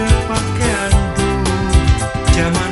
ada pakaianku. Jangan